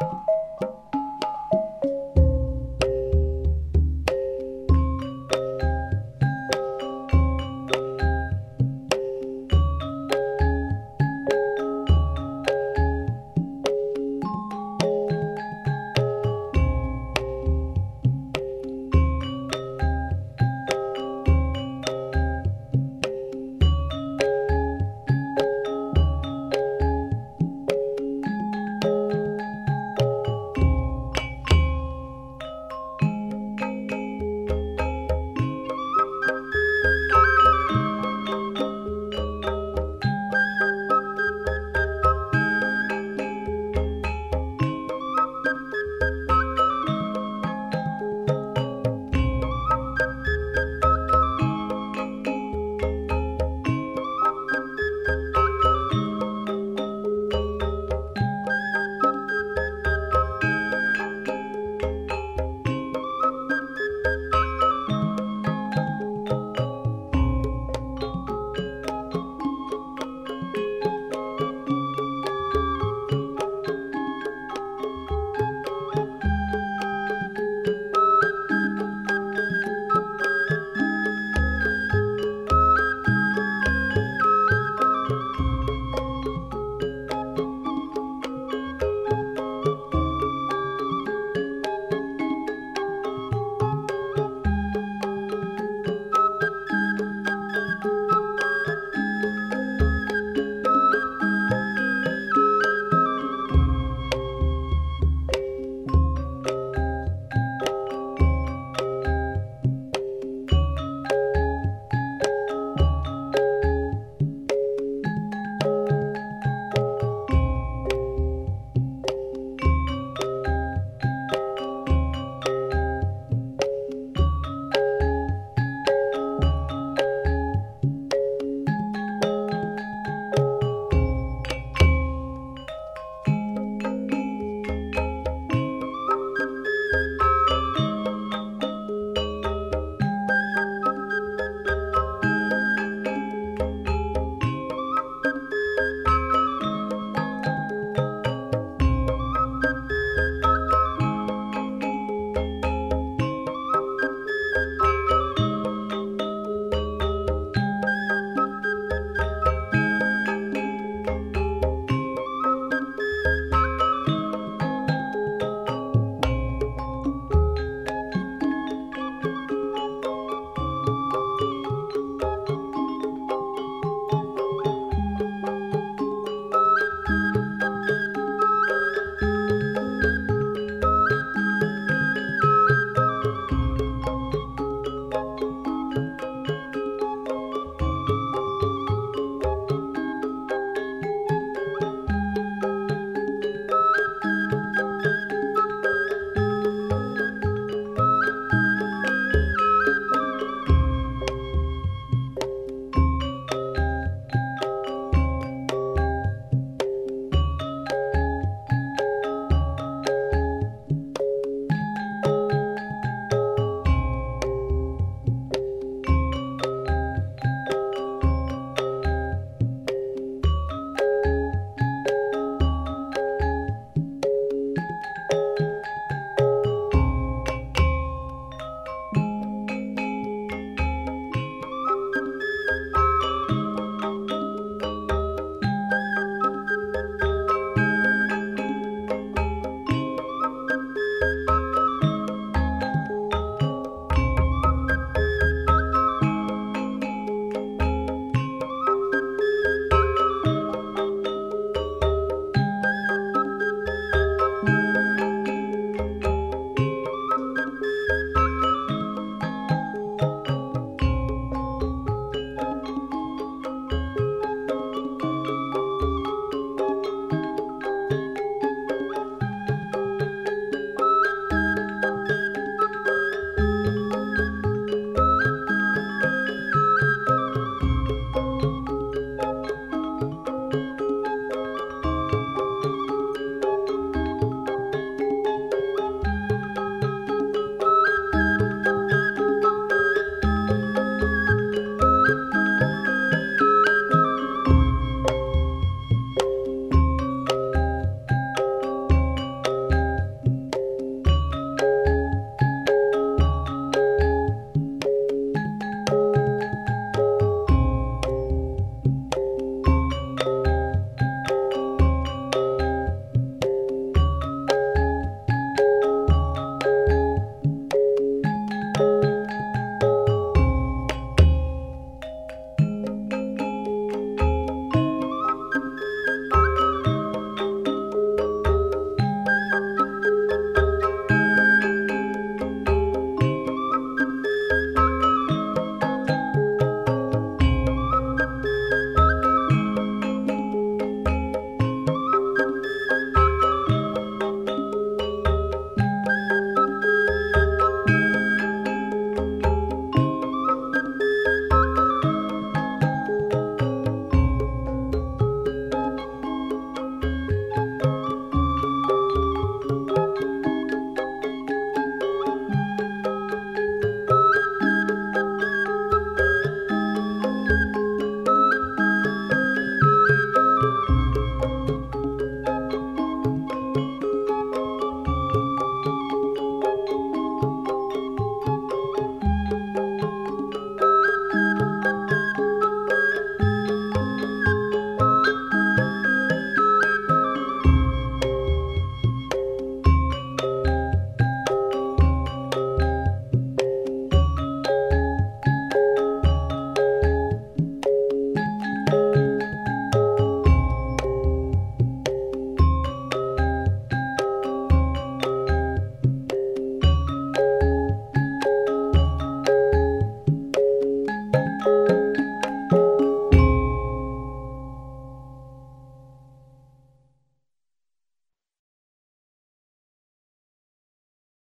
you